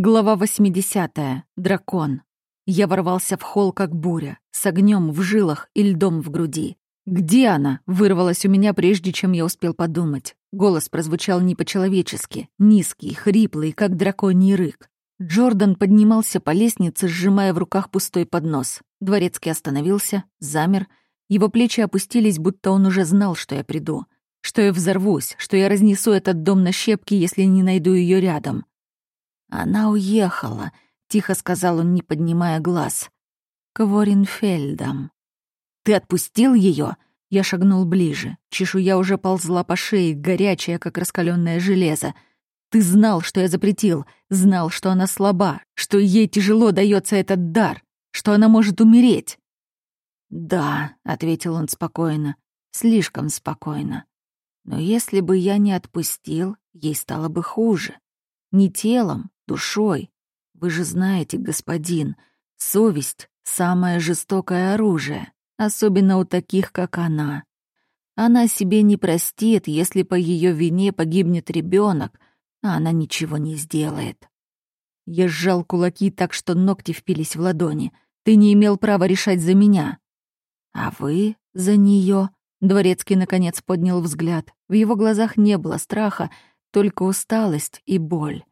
Глава 80. Дракон. Я ворвался в холл, как буря, с огнем в жилах и льдом в груди. «Где она?» — вырвалась у меня, прежде чем я успел подумать. Голос прозвучал не по-человечески, низкий, хриплый, как драконий рык. Джордан поднимался по лестнице, сжимая в руках пустой поднос. Дворецкий остановился, замер. Его плечи опустились, будто он уже знал, что я приду. Что я взорвусь, что я разнесу этот дом на щепки, если не найду ее рядом. «Она уехала», — тихо сказал он, не поднимая глаз. «К Воринфельдам». «Ты отпустил ее? Я шагнул ближе. Чешуя уже ползла по шее, горячая, как раскаленное железо. «Ты знал, что я запретил, знал, что она слаба, что ей тяжело дается этот дар, что она может умереть». «Да», — ответил он спокойно, слишком спокойно. «Но если бы я не отпустил, ей стало бы хуже. Не телом, душой. Вы же знаете, господин, совесть — самое жестокое оружие, особенно у таких, как она. Она себе не простит, если по ее вине погибнет ребенок, а она ничего не сделает. Я сжал кулаки так, что ногти впились в ладони. Ты не имел права решать за меня. А вы за нее. Дворецкий, наконец, поднял взгляд. В его глазах не было страха, только усталость и боль.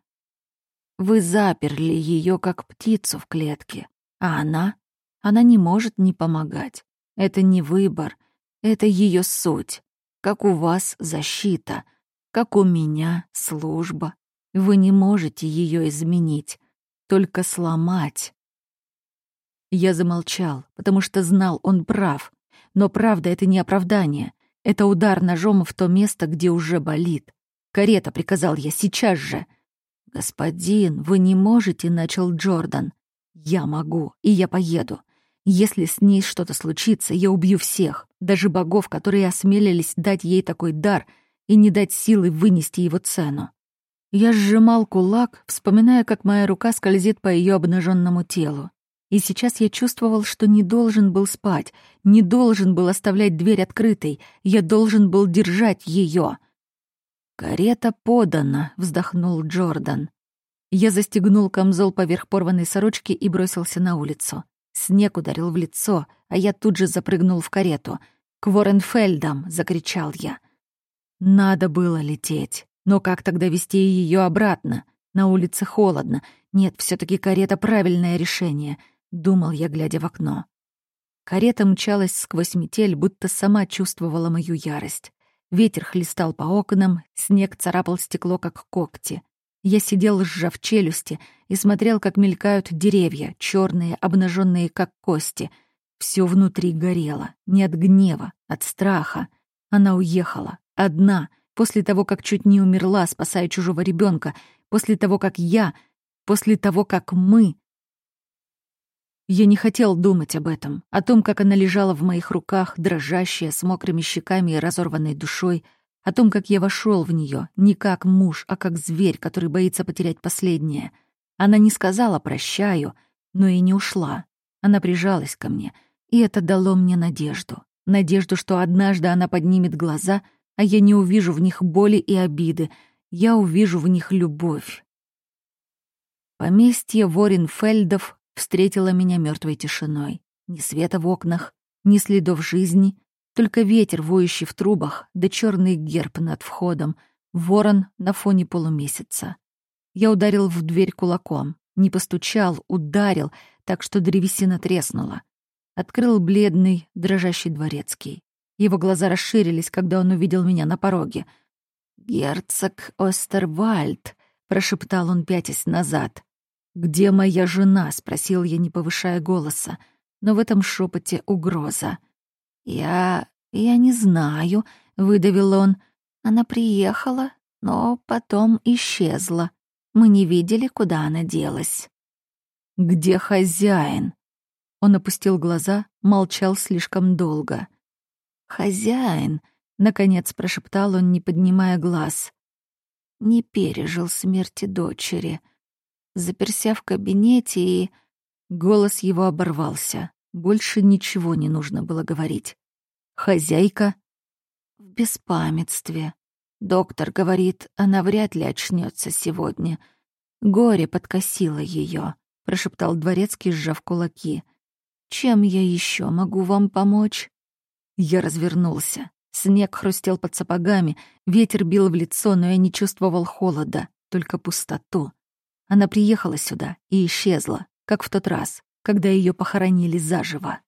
Вы заперли ее как птицу в клетке, а она? Она не может не помогать. Это не выбор, это ее суть. Как у вас защита, как у меня служба. Вы не можете ее изменить, только сломать. Я замолчал, потому что знал, он прав. Но правда — это не оправдание. Это удар ножом в то место, где уже болит. «Карета!» — приказал я, «сейчас же!» «Господин, вы не можете», — начал Джордан. «Я могу, и я поеду. Если с ней что-то случится, я убью всех, даже богов, которые осмелились дать ей такой дар и не дать силы вынести его цену». Я сжимал кулак, вспоминая, как моя рука скользит по ее обнаженному телу. И сейчас я чувствовал, что не должен был спать, не должен был оставлять дверь открытой, я должен был держать ее. «Карета подана», — вздохнул Джордан. Я застегнул камзол поверх порванной сорочки и бросился на улицу. Снег ударил в лицо, а я тут же запрыгнул в карету. «К Воренфельдам!» — закричал я. Надо было лететь. Но как тогда вести ее обратно? На улице холодно. Нет, все таки карета — правильное решение, — думал я, глядя в окно. Карета мчалась сквозь метель, будто сама чувствовала мою ярость. Ветер хлестал по окнам, снег царапал стекло, как когти. Я сидел, сжав челюсти, и смотрел, как мелькают деревья, черные, обнаженные, как кости. Все внутри горело, не от гнева, от страха. Она уехала, одна, после того, как чуть не умерла, спасая чужого ребенка, после того, как я, после того, как мы я не хотел думать об этом, о том, как она лежала в моих руках, дрожащая, с мокрыми щеками и разорванной душой, о том, как я вошел в нее, не как муж, а как зверь, который боится потерять последнее. Она не сказала «прощаю», но и не ушла. Она прижалась ко мне, и это дало мне надежду. Надежду, что однажды она поднимет глаза, а я не увижу в них боли и обиды, я увижу в них любовь. Поместье Воринфельдов встретила меня мертвой тишиной. Ни света в окнах, ни следов жизни, только ветер, воющий в трубах, да черный герб над входом, ворон на фоне полумесяца. Я ударил в дверь кулаком, не постучал, ударил, так что древесина треснула. Открыл бледный, дрожащий дворецкий. Его глаза расширились, когда он увидел меня на пороге. «Герцог Остервальд», — прошептал он, пятясь назад. «Где моя жена?» — спросил я, не повышая голоса. Но в этом шепоте угроза. «Я... я не знаю», — выдавил он. «Она приехала, но потом исчезла. Мы не видели, куда она делась». «Где хозяин?» Он опустил глаза, молчал слишком долго. «Хозяин», — наконец прошептал он, не поднимая глаз. «Не пережил смерти дочери» заперся в кабинете и... Голос его оборвался. Больше ничего не нужно было говорить. Хозяйка в беспамятстве. Доктор говорит, она вряд ли очнется сегодня. Горе подкосило ее, прошептал дворецкий, сжав кулаки. Чем я еще могу вам помочь? Я развернулся. Снег хрустел под сапогами, ветер бил в лицо, но я не чувствовал холода, только пустоту. Она приехала сюда и исчезла, как в тот раз, когда ее похоронили заживо.